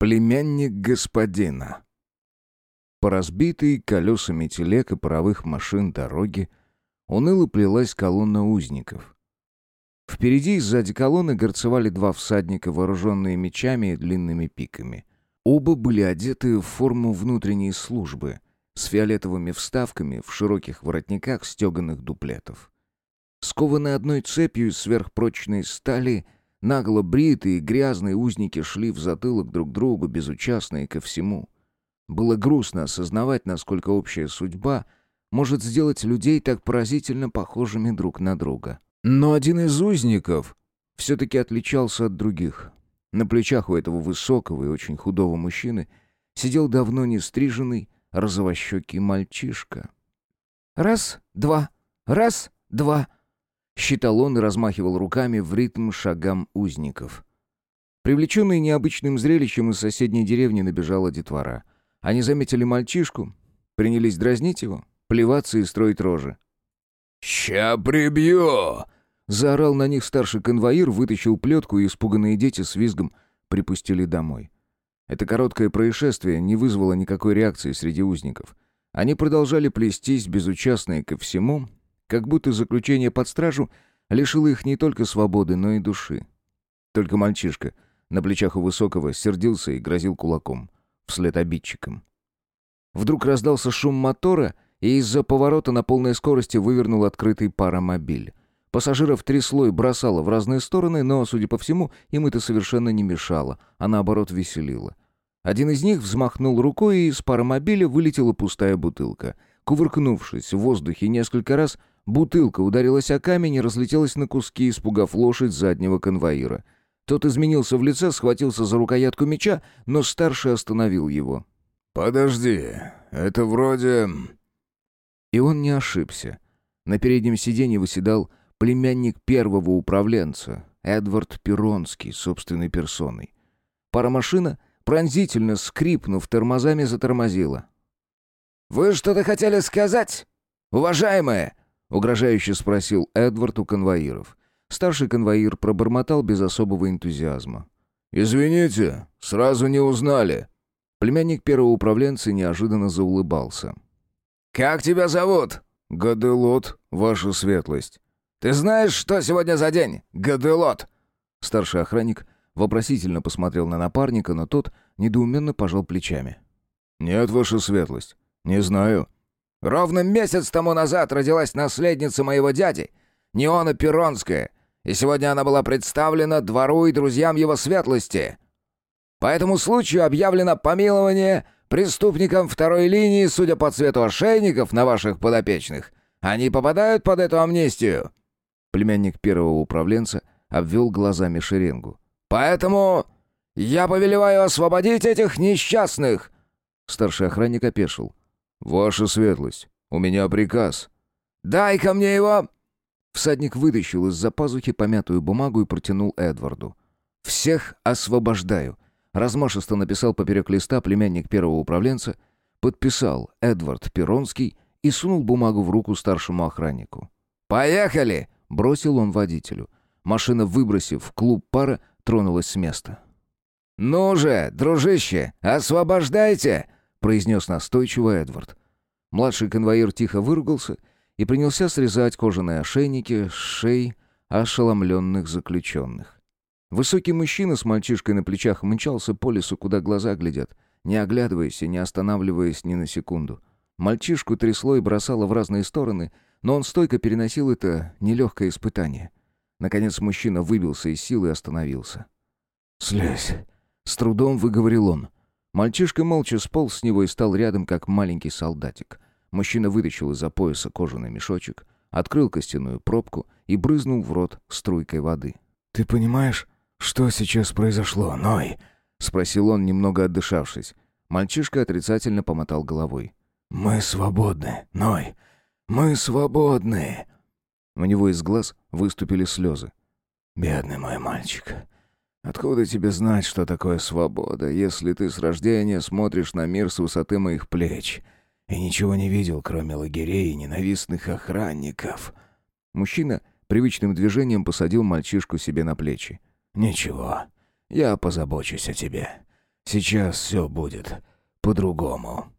Племянник господина. По разбитой колесами телег и паровых машин дороги уныло плелась колонна узников. Впереди и сзади колонны горцевали два всадника, вооруженные мечами и длинными пиками. Оба были одеты в форму внутренней службы, с фиолетовыми вставками в широких воротниках стеганых дуплетов. Скованные одной цепью из сверхпрочной стали — Нагло бритые, грязные узники шли в затылок друг другу, безучастные ко всему. Было грустно осознавать, насколько общая судьба может сделать людей так поразительно похожими друг на друга. Но один из узников все-таки отличался от других. На плечах у этого высокого и очень худого мужчины сидел давно не стриженный, розовощекий мальчишка. «Раз, два, раз, два», Считал он и размахивал руками в ритм шагам узников. Привлеченный необычным зрелищем из соседней деревни набежала детвора. Они заметили мальчишку, принялись дразнить его, плеваться и строить рожи. «Ща прибью!» Заорал на них старший конвоир, вытащил плетку, и испуганные дети с визгом припустили домой. Это короткое происшествие не вызвало никакой реакции среди узников. Они продолжали плестись, безучастные ко всему, как будто заключение под стражу лишило их не только свободы, но и души. Только мальчишка на плечах у высокого сердился и грозил кулаком, вслед обидчикам. Вдруг раздался шум мотора, и из-за поворота на полной скорости вывернул открытый паромобиль. Пассажиров трясло и бросало в разные стороны, но, судя по всему, им это совершенно не мешало, а наоборот веселило. Один из них взмахнул рукой, и из паромобиля вылетела пустая бутылка. Кувыркнувшись в воздухе несколько раз, Бутылка ударилась о камень и разлетелась на куски, испугав лошадь заднего конвоира. Тот изменился в лице, схватился за рукоятку меча, но старший остановил его. «Подожди, это вроде...» И он не ошибся. На переднем сиденье выседал племянник первого управленца, Эдвард Перонский, собственной персоной. Паромашина, пронзительно скрипнув тормозами, затормозила. «Вы что-то хотели сказать, уважаемые?» — угрожающе спросил Эдвард у конвоиров. Старший конвоир пробормотал без особого энтузиазма. «Извините, сразу не узнали». Племянник первого управленца неожиданно заулыбался. «Как тебя зовут?» «Гаделот, ваша светлость». «Ты знаешь, что сегодня за день, Гаделот?» Старший охранник вопросительно посмотрел на напарника, но тот недоуменно пожал плечами. «Нет, ваша светлость, не знаю». Ровно месяц тому назад родилась наследница моего дяди, Неона Перонская, и сегодня она была представлена двору и друзьям его светлости. По этому случаю объявлено помилование преступникам второй линии, судя по цвету ошейников на ваших подопечных. Они попадают под эту амнистию». Племянник первого управленца обвел глазами шеренгу. «Поэтому я повелеваю освободить этих несчастных!» Старший охранник опешил. «Ваша светлость, у меня приказ». «Дай ко мне его!» Всадник вытащил из-за пазухи помятую бумагу и протянул Эдварду. «Всех освобождаю», — размашисто написал поперек листа племянник первого управленца, подписал Эдвард Перонский и сунул бумагу в руку старшему охраннику. «Поехали!» — бросил он водителю. Машина, выбросив клуб пара, тронулась с места. «Ну же, дружище, освобождайте!» — произнес настойчиво Эдвард. Младший конвоир тихо выругался и принялся срезать кожаные ошейники с шеи ошеломленных заключенных. Высокий мужчина с мальчишкой на плечах мчался по лесу, куда глаза глядят, не оглядываясь и не останавливаясь ни на секунду. Мальчишку трясло и бросало в разные стороны, но он стойко переносил это нелегкое испытание. Наконец мужчина выбился из сил и остановился. «Слезь!» — с трудом выговорил он. Мальчишка молча сполз с него и стал рядом, как маленький солдатик. Мужчина вытащил из-за пояса кожаный мешочек, открыл костяную пробку и брызнул в рот струйкой воды. «Ты понимаешь, что сейчас произошло, Ной?» — спросил он, немного отдышавшись. Мальчишка отрицательно помотал головой. «Мы свободны, Ной! Мы свободны!» У него из глаз выступили слезы. «Бедный мой мальчик, Откуда тебе знать, что такое свобода, если ты с рождения смотришь на мир с высоты моих плеч и ничего не видел, кроме лагерей и ненавистных охранников?» Мужчина привычным движением посадил мальчишку себе на плечи. «Ничего, я позабочусь о тебе. Сейчас все будет по-другому».